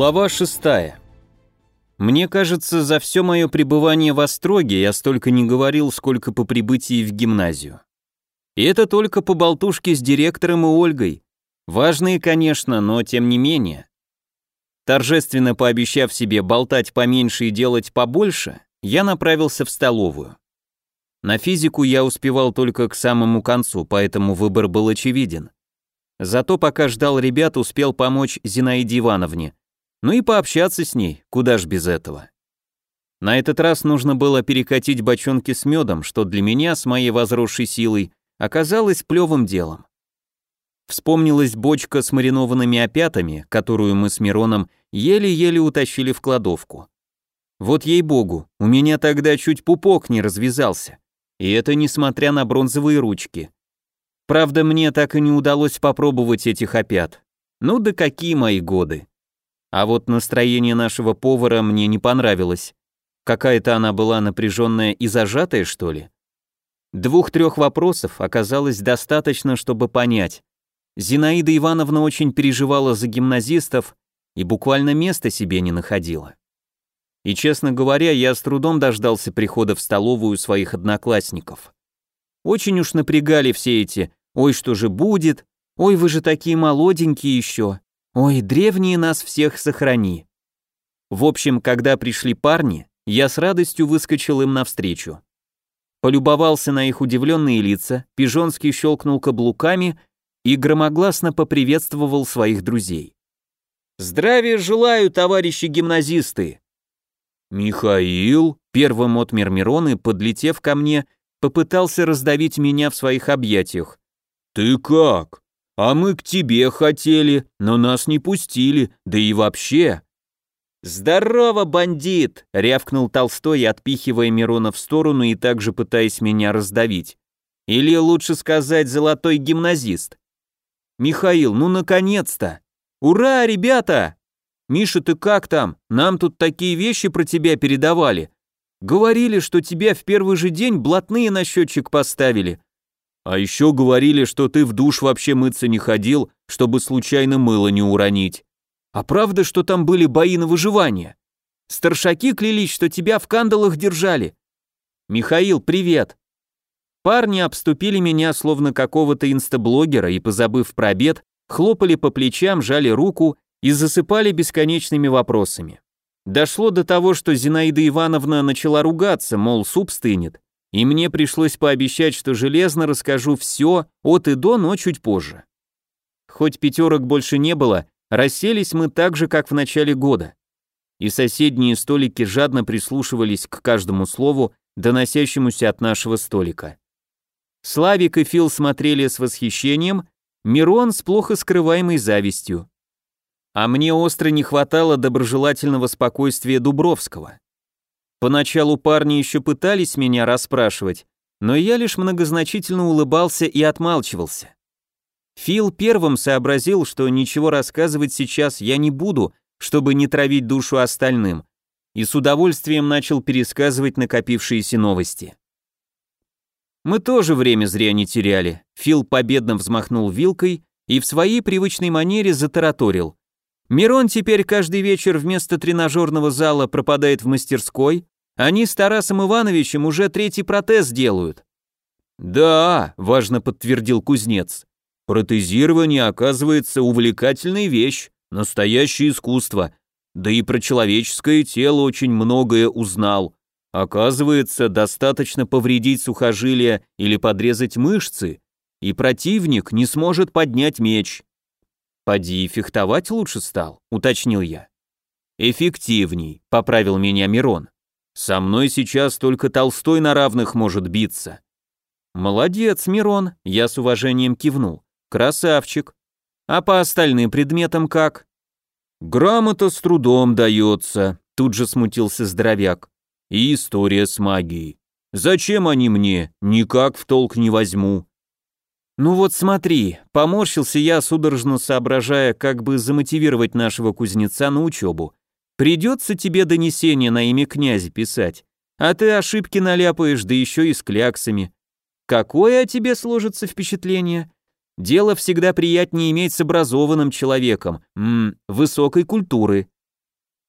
Глава 6. Мне кажется, за все мое пребывание в Остроге я столько не говорил, сколько по прибытии в гимназию. И это только по болтушке с директором и Ольгой. Важные, конечно, но тем не менее. Торжественно пообещав себе болтать поменьше и делать побольше, я направился в столовую. На физику я успевал только к самому концу, поэтому выбор был очевиден. Зато пока ждал ребят, успел помочь Зинаиде Ивановне, ну и пообщаться с ней, куда ж без этого. На этот раз нужно было перекатить бочонки с медом, что для меня с моей возросшей силой оказалось плевым делом. Вспомнилась бочка с маринованными опятами, которую мы с Мироном еле-еле утащили в кладовку. Вот ей-богу, у меня тогда чуть пупок не развязался. И это несмотря на бронзовые ручки. Правда, мне так и не удалось попробовать этих опят. Ну да какие мои годы. А вот настроение нашего повара мне не понравилось. Какая-то она была напряженная и зажатая, что ли? Двух-трех вопросов оказалось достаточно, чтобы понять. Зинаида Ивановна очень переживала за гимназистов и буквально места себе не находила. И, честно говоря, я с трудом дождался прихода в столовую своих одноклассников. Очень уж напрягали все эти «Ой, что же будет? Ой, вы же такие молоденькие еще!» Ой, древние нас всех сохрани. В общем, когда пришли парни, я с радостью выскочил им навстречу. Полюбовался на их удивленные лица, Пижонский щелкнул каблуками и громогласно поприветствовал своих друзей. «Здравия желаю, товарищи гимназисты!» «Михаил!» — первым отмер Мирон и, подлетев ко мне, попытался раздавить меня в своих объятиях. «Ты как?» А мы к тебе хотели, но нас не пустили, да и вообще. «Здорово, бандит!» — рявкнул Толстой, отпихивая Мирона в сторону и также пытаясь меня раздавить. Или лучше сказать, золотой гимназист. «Михаил, ну наконец-то! Ура, ребята! Миша, ты как там? Нам тут такие вещи про тебя передавали. Говорили, что тебя в первый же день блатные на счетчик поставили. А еще говорили, что ты в душ вообще мыться не ходил, чтобы случайно мыло не уронить. А правда, что там были бои на выживание? Старшаки клялись, что тебя в кандалах держали. Михаил, привет. Парни обступили меня словно какого-то инстаблогера и, позабыв про обед, хлопали по плечам, жали руку и засыпали бесконечными вопросами. Дошло до того, что Зинаида Ивановна начала ругаться, мол, суп стынет, и мне пришлось пообещать, что железно расскажу все от и до, но чуть позже. Хоть пятерок больше не было, расселись мы так же, как в начале года. И соседние столики жадно прислушивались к каждому слову, доносящемуся от нашего столика. Славик и Фил смотрели с восхищением, Мирон с плохо скрываемой завистью. А мне остро не хватало доброжелательного спокойствия Дубровского. Поначалу парни еще пытались меня расспрашивать, но я лишь многозначительно улыбался и отмалчивался. Фил первым сообразил, что ничего рассказывать сейчас я не буду, чтобы не травить душу остальным, и с удовольствием начал пересказывать накопившиеся новости. Мы тоже время зря не теряли. Фил победно взмахнул вилкой и в своей привычной манере затараторил. Мирон теперь каждый вечер вместо тренажерного зала пропадает в мастерской, они с Тарасом Ивановичем уже третий протез делают. Да, важно подтвердил кузнец. Протезирование, оказывается, увлекательная вещь, настоящее искусство. Да и про человеческое тело очень многое узнал. Оказывается, достаточно повредить сухожилия или подрезать мышцы, и противник не сможет поднять меч. Поди фехтовать лучше стал, уточнил я. Эффективней, поправил меня Мирон. Со мной сейчас только Толстой на равных может биться. Молодец, Мирон, я с уважением кивнул. Красавчик. А по остальным предметам как? Грамота с трудом дается, тут же смутился здоровяк. И история с магией. Зачем они мне? Никак в толк не возьму. Ну вот смотри, поморщился я, судорожно соображая, как бы замотивировать нашего кузнеца на учебу. Придется тебе донесение на имя князя писать, а ты ошибки наляпаешь, да еще и с кляксами. Какое о тебе сложится впечатление? Дело всегда приятнее иметь с образованным человеком, м высокой культуры.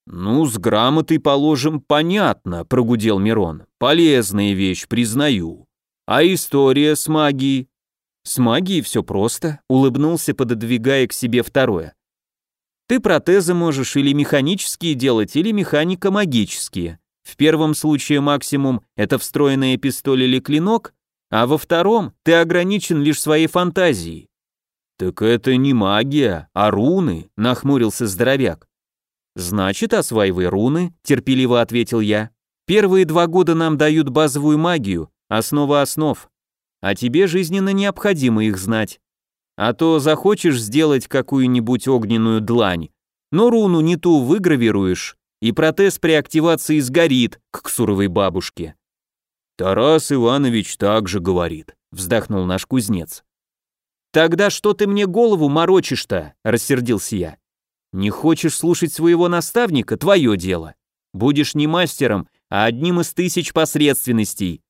Ну, с грамотой, положим, понятно, прогудел Мирон. Полезная вещь, признаю. А история с магией? С магией все просто, улыбнулся, пододвигая к себе второе. Ты протезы можешь или механические делать, или механико-магические. В первом случае максимум это встроенная пистоль или клинок, а во втором ты ограничен лишь своей фантазией. Так это не магия, а руны, нахмурился здоровяк. Значит, осваивай руны, терпеливо ответил я. Первые два года нам дают базовую магию, основа основ. А тебе жизненно необходимо их знать. А то захочешь сделать какую-нибудь огненную длань, но руну не ту выгравируешь, и протез при активации сгорит, к ксуровой бабушке. Тарас Иванович также говорит, вздохнул наш кузнец. Тогда что ты мне голову морочишь-то? рассердился я. Не хочешь слушать своего наставника твое дело. Будешь не мастером, а одним из тысяч посредственностей.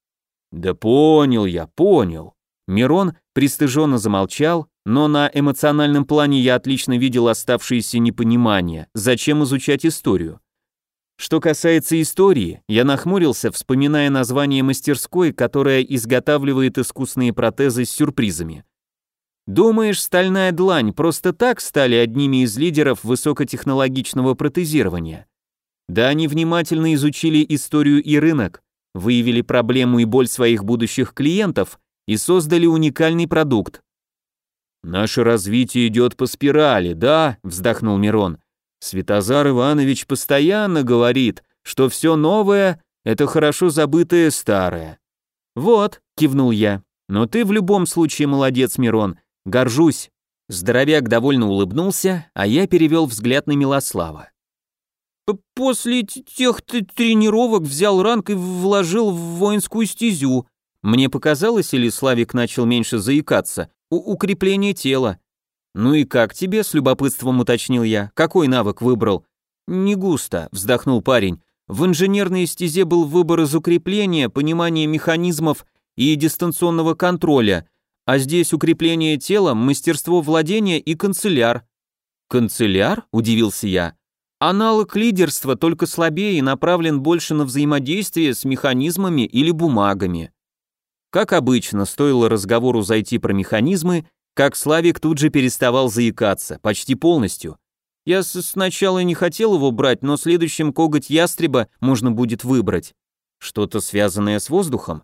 Да понял я, понял. Мирон пристыженно замолчал, но на эмоциональном плане я отлично видел оставшееся непонимание, зачем изучать историю. Что касается истории, я нахмурился, вспоминая название мастерской, которая изготавливает искусные протезы с сюрпризами. Думаешь, стальная длань просто так стали одними из лидеров высокотехнологичного протезирования? Да они внимательно изучили историю и рынок, выявили проблему и боль своих будущих клиентов и создали уникальный продукт. «Наше развитие идет по спирали, да?» – вздохнул Мирон. Святозар Иванович постоянно говорит, что все новое — это хорошо забытое старое. Вот, кивнул я, но ты в любом случае молодец, Мирон, горжусь. Здоровяк довольно улыбнулся, а я перевел взгляд на Милослава. После тех тренировок взял ранг и вложил в воинскую стезю. Мне показалось, или Славик начал меньше заикаться, у укрепление тела. «Ну и как тебе?» — с любопытством уточнил я. «Какой навык выбрал?» «Не густо», — вздохнул парень. «В инженерной стезе был выбор из укрепления, понимание механизмов и дистанционного контроля, а здесь укрепление тела, мастерство владения и канцеляр». «Канцеляр?» — удивился я. «Аналог лидерства, только слабее и направлен больше на взаимодействие с механизмами или бумагами». Как обычно, стоило разговору зайти про механизмы, как Славик тут же переставал заикаться, почти полностью. Я сначала не хотел его брать, но следующим коготь ястреба можно будет выбрать. Что-то связанное с воздухом?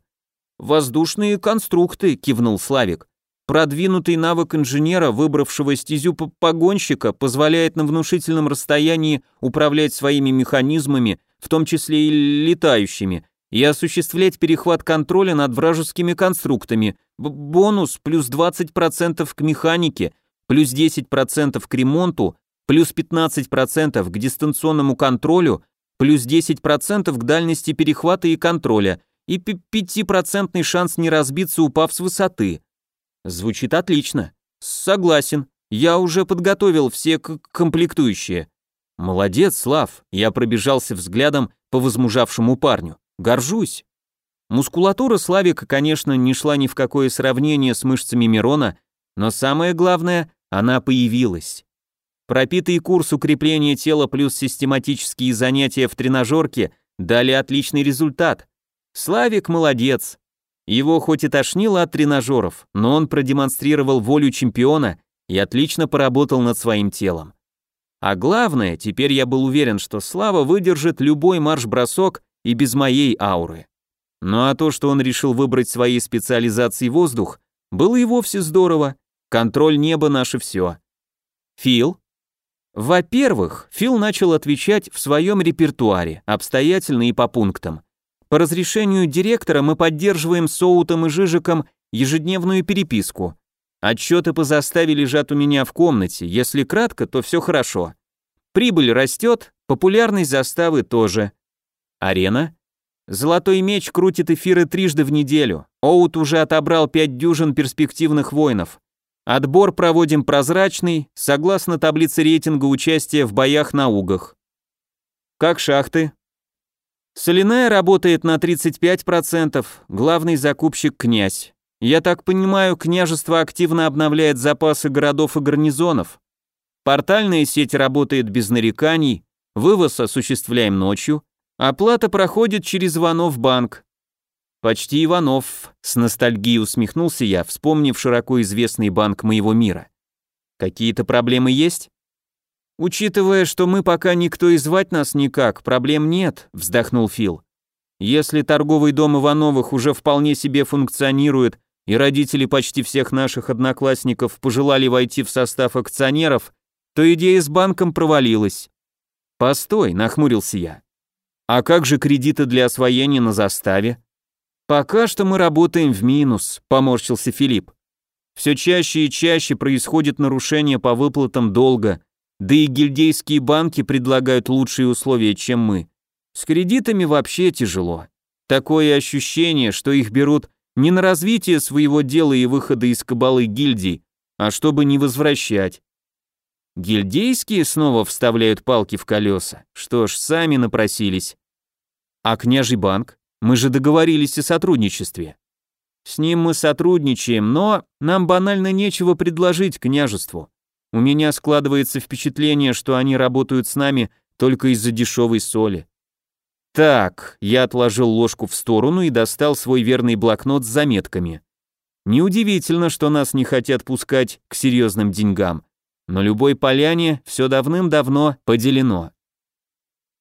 Воздушные конструкты, кивнул Славик. Продвинутый навык инженера, выбравшего стезю погонщика, позволяет на внушительном расстоянии управлять своими механизмами, в том числе и летающими, и осуществлять перехват контроля над вражескими конструктами. Б бонус плюс 20% к механике, плюс 10% к ремонту, плюс 15% к дистанционному контролю, плюс 10% к дальности перехвата и контроля и 5% шанс не разбиться, упав с высоты. Звучит отлично. Согласен. Я уже подготовил все комплектующие. Молодец, Слав. Я пробежался взглядом по возмужавшему парню. Горжусь. Мускулатура Славика, конечно, не шла ни в какое сравнение с мышцами Мирона, но самое главное, она появилась. Пропитый курс укрепления тела плюс систематические занятия в тренажерке дали отличный результат. Славик молодец. Его хоть и тошнило от тренажеров, но он продемонстрировал волю чемпиона и отлично поработал над своим телом. А главное, теперь я был уверен, что Слава выдержит любой марш-бросок и без моей ауры. Ну а то, что он решил выбрать своей специализацией воздух, было и вовсе здорово. Контроль неба наше все. Фил? Во-первых, Фил начал отвечать в своем репертуаре, обстоятельно и по пунктам. По разрешению директора мы поддерживаем с Оутом и Жижиком ежедневную переписку. Отчеты по заставе лежат у меня в комнате, если кратко, то все хорошо. Прибыль растет, популярность заставы тоже. Арена? Золотой меч крутит эфиры трижды в неделю. Оут уже отобрал пять дюжин перспективных воинов. Отбор проводим прозрачный, согласно таблице рейтинга участия в боях на угах. Как шахты? Соляная работает на 35%, главный закупщик князь. Я так понимаю, княжество активно обновляет запасы городов и гарнизонов. Портальная сеть работает без нареканий, вывоз осуществляем ночью, оплата проходит через Иванов банк. Почти Иванов, с ностальгией усмехнулся я, вспомнив широко известный банк моего мира. Какие-то проблемы есть? Учитывая, что мы пока никто и звать нас никак, проблем нет, вздохнул Фил. Если торговый дом Ивановых уже вполне себе функционирует, и родители почти всех наших одноклассников пожелали войти в состав акционеров, то идея с банком провалилась. «Постой», — нахмурился я. «А как же кредиты для освоения на заставе?» «Пока что мы работаем в минус», — поморщился Филипп. «Все чаще и чаще происходит нарушение по выплатам долга, да и гильдейские банки предлагают лучшие условия, чем мы. С кредитами вообще тяжело. Такое ощущение, что их берут не на развитие своего дела и выхода из кабалы гильдий, а чтобы не возвращать. Гильдейские снова вставляют палки в колеса. Что ж, сами напросились. А княжий банк? Мы же договорились о сотрудничестве. С ним мы сотрудничаем, но нам банально нечего предложить княжеству. У меня складывается впечатление, что они работают с нами только из-за дешевой соли. Так, я отложил ложку в сторону и достал свой верный блокнот с заметками. Неудивительно, что нас не хотят пускать к серьезным деньгам. На любой поляне все давным-давно поделено.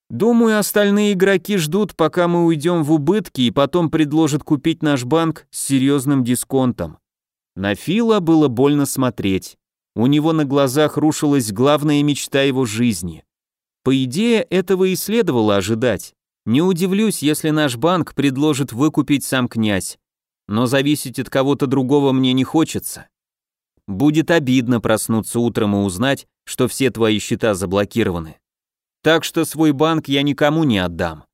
Думаю, остальные игроки ждут, пока мы уйдем в убытки и потом предложат купить наш банк с серьезным дисконтом. На Фила было больно смотреть. У него на глазах рушилась главная мечта его жизни. По идее, этого и следовало ожидать. Не удивлюсь, если наш банк предложит выкупить сам князь, но зависеть от кого-то другого мне не хочется. Будет обидно проснуться утром и узнать, что все твои счета заблокированы. Так что свой банк я никому не отдам.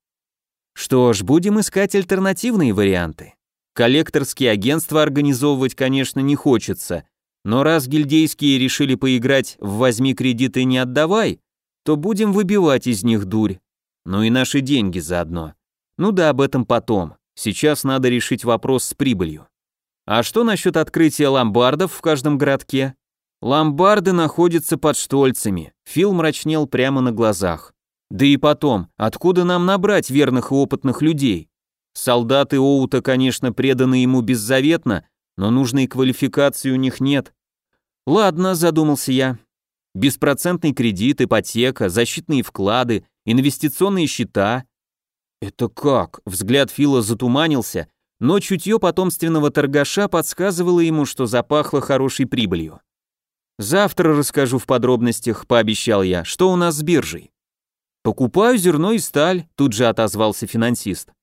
Что ж, будем искать альтернативные варианты. Коллекторские агентства организовывать, конечно, не хочется, но раз гильдейские решили поиграть в «возьми кредиты и не отдавай», то будем выбивать из них дурь. Ну и наши деньги заодно. Ну да, об этом потом. Сейчас надо решить вопрос с прибылью. А что насчет открытия ломбардов в каждом городке? Ломбарды находятся под штольцами. Фил мрачнел прямо на глазах. Да и потом, откуда нам набрать верных и опытных людей? Солдаты Оута, конечно, преданы ему беззаветно, но нужной квалификации у них нет. Ладно, задумался я. Беспроцентный кредит, ипотека, защитные вклады, инвестиционные счета. Это как? Взгляд Фила затуманился, но чутье потомственного торгаша подсказывало ему, что запахло хорошей прибылью. «Завтра расскажу в подробностях», — пообещал я, — «что у нас с биржей?» «Покупаю зерно и сталь», — тут же отозвался финансист.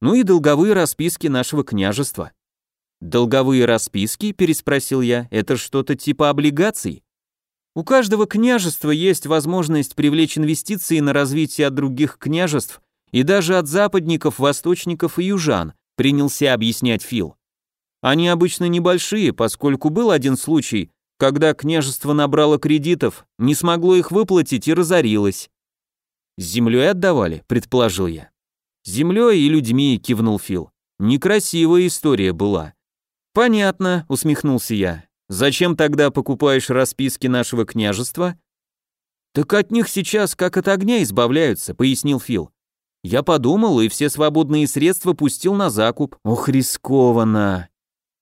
«Ну и долговые расписки нашего княжества». «Долговые расписки?» — переспросил я. «Это что-то типа облигаций?» У каждого княжества есть возможность привлечь инвестиции на развитие от других княжеств и даже от западников, восточников и южан, принялся объяснять Фил. Они обычно небольшие, поскольку был один случай, когда княжество набрало кредитов, не смогло их выплатить и разорилось. «С землей отдавали», — предположил я. «Землей и людьми», — кивнул Фил. «Некрасивая история была». «Понятно», — усмехнулся я. Зачем тогда покупаешь расписки нашего княжества? Так от них сейчас как от огня избавляются, пояснил Фил. Я подумал и все свободные средства пустил на закуп. Ох, рискованно.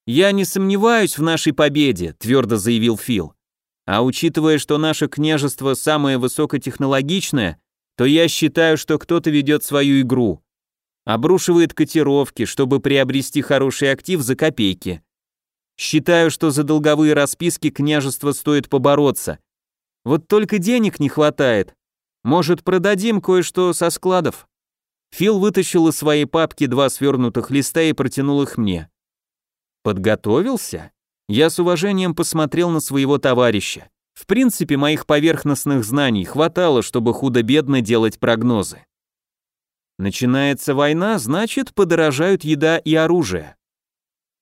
Я не сомневаюсь в нашей победе, твердо заявил Фил. А учитывая, что наше княжество самое высокотехнологичное, то я считаю, что кто-то ведет свою игру. Обрушивает котировки, чтобы приобрести хороший актив за копейки. Считаю, что за долговые расписки княжество стоит побороться. Вот только денег не хватает. Может, продадим кое-что со складов?» Фил вытащил из своей папки два свернутых листа и протянул их мне. «Подготовился?» Я с уважением посмотрел на своего товарища. В принципе, моих поверхностных знаний хватало, чтобы худо-бедно делать прогнозы. Начинается война, значит, подорожают еда и оружие.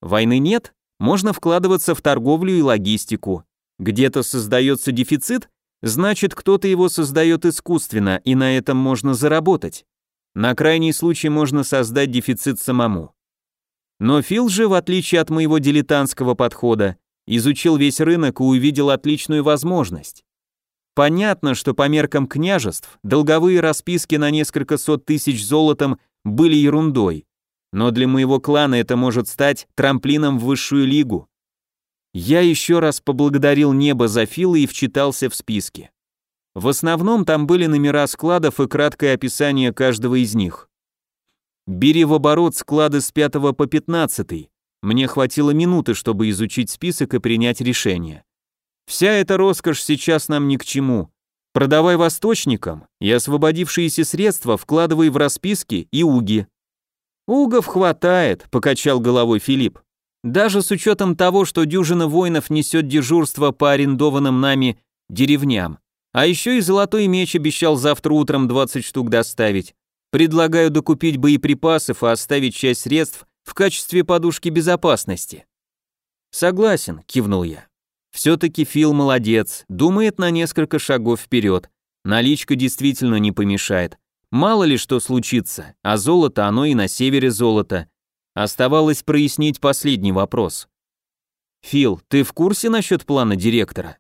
Войны нет, можно вкладываться в торговлю и логистику. Где-то создается дефицит, значит кто-то его создает искусственно, и на этом можно заработать. На крайний случай можно создать дефицит самому. Но Фил же, в отличие от моего дилетантского подхода, изучил весь рынок и увидел отличную возможность. Понятно, что по меркам княжеств долговые расписки на несколько сот тысяч золотом были ерундой, но для моего клана это может стать трамплином в высшую лигу. Я еще раз поблагодарил небо за Фила и вчитался в списки. В основном там были номера складов и краткое описание каждого из них. Бери в оборот склады с 5 по 15. Мне хватило минуты, чтобы изучить список и принять решение. Вся эта роскошь сейчас нам ни к чему. Продавай восточникам и освободившиеся средства вкладывай в расписки и уги. Угов хватает, покачал головой Филипп. Даже с учетом того, что дюжина воинов несет дежурство по арендованным нами деревням. А еще и золотой меч обещал завтра утром 20 штук доставить. Предлагаю докупить боеприпасов и оставить часть средств в качестве подушки безопасности. Согласен, кивнул я. Все-таки Фил молодец, думает на несколько шагов вперед. Наличка действительно не помешает. Мало ли что случится, а золото оно и на севере золото. Оставалось прояснить последний вопрос. «Фил, ты в курсе насчет плана директора?»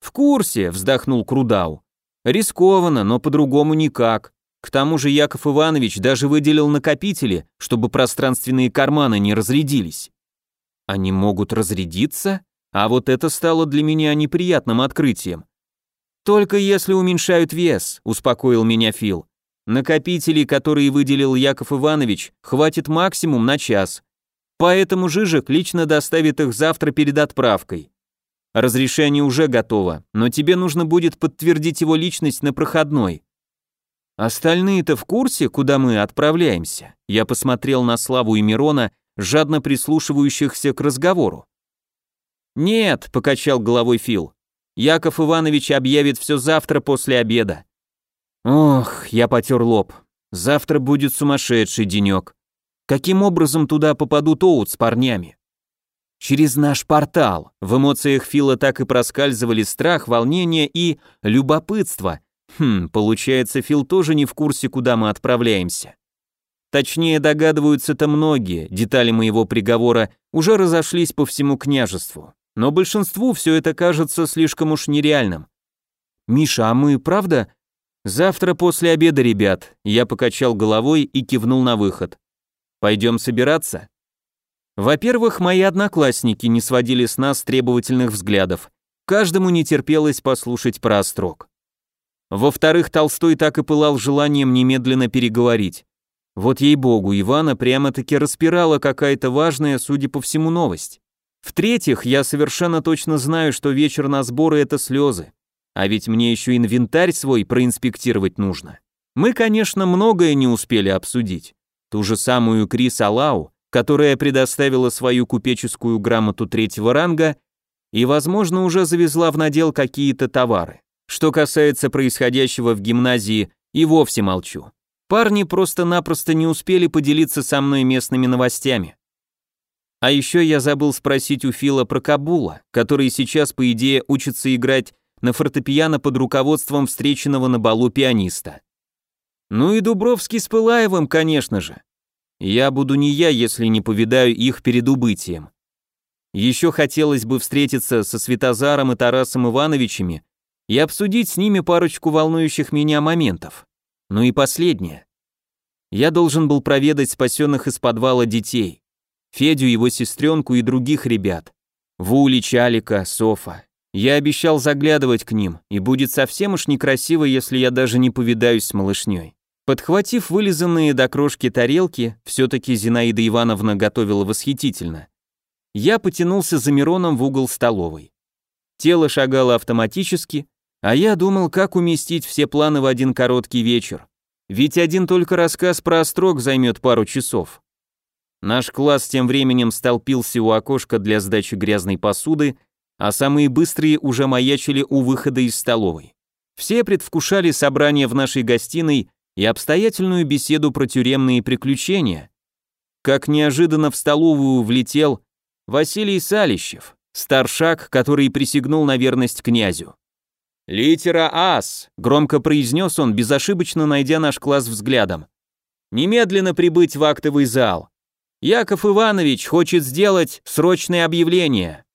«В курсе», — вздохнул Крудау. «Рискованно, но по-другому никак. К тому же Яков Иванович даже выделил накопители, чтобы пространственные карманы не разрядились». «Они могут разрядиться?» А вот это стало для меня неприятным открытием. «Только если уменьшают вес», — успокоил меня Фил. Накопителей, которые выделил Яков Иванович, хватит максимум на час. Поэтому Жижик лично доставит их завтра перед отправкой. Разрешение уже готово, но тебе нужно будет подтвердить его личность на проходной. Остальные-то в курсе, куда мы отправляемся? Я посмотрел на Славу и Мирона, жадно прислушивающихся к разговору. Нет, покачал головой Фил. Яков Иванович объявит все завтра после обеда. Ох, я потер лоб. Завтра будет сумасшедший денек. Каким образом туда попадут Оут с парнями? Через наш портал. В эмоциях Фила так и проскальзывали страх, волнение и любопытство. Хм, получается, Фил тоже не в курсе, куда мы отправляемся. Точнее, догадываются-то многие, детали моего приговора уже разошлись по всему княжеству. Но большинству все это кажется слишком уж нереальным. «Миша, а мы, правда, «Завтра после обеда, ребят», я покачал головой и кивнул на выход. «Пойдем собираться?» Во-первых, мои одноклассники не сводили с нас требовательных взглядов. Каждому не терпелось послушать про острог. Во-вторых, Толстой так и пылал желанием немедленно переговорить. Вот ей-богу, Ивана прямо-таки распирала какая-то важная, судя по всему, новость. В-третьих, я совершенно точно знаю, что вечер на сборы — это слезы. А ведь мне еще инвентарь свой проинспектировать нужно. Мы, конечно, многое не успели обсудить. Ту же самую Крис Алау, которая предоставила свою купеческую грамоту третьего ранга и, возможно, уже завезла в надел какие-то товары. Что касается происходящего в гимназии, и вовсе молчу. Парни просто-напросто не успели поделиться со мной местными новостями. А еще я забыл спросить у Фила про Кабула, который сейчас, по идее, учится играть на фортепиано под руководством встреченного на балу пианиста. Ну и Дубровский с Пылаевым, конечно же. Я буду не я, если не повидаю их перед убытием. Еще хотелось бы встретиться со Светозаром и Тарасом Ивановичами и обсудить с ними парочку волнующих меня моментов. Ну и последнее. Я должен был проведать спасенных из подвала детей. Федю, его сестренку и других ребят. Вули, Чалика, Софа. Я обещал заглядывать к ним, и будет совсем уж некрасиво, если я даже не повидаюсь с малышней. Подхватив вылизанные до крошки тарелки, все-таки Зинаида Ивановна готовила восхитительно, я потянулся за Мироном в угол столовой. Тело шагало автоматически, а я думал, как уместить все планы в один короткий вечер. Ведь один только рассказ про острог займет пару часов. Наш класс тем временем столпился у окошка для сдачи грязной посуды а самые быстрые уже маячили у выхода из столовой. Все предвкушали собрание в нашей гостиной и обстоятельную беседу про тюремные приключения. Как неожиданно в столовую влетел Василий Салищев, старшак, который присягнул на верность князю. «Литера ас», — громко произнес он, безошибочно найдя наш класс взглядом. «Немедленно прибыть в актовый зал. Яков Иванович хочет сделать срочное объявление».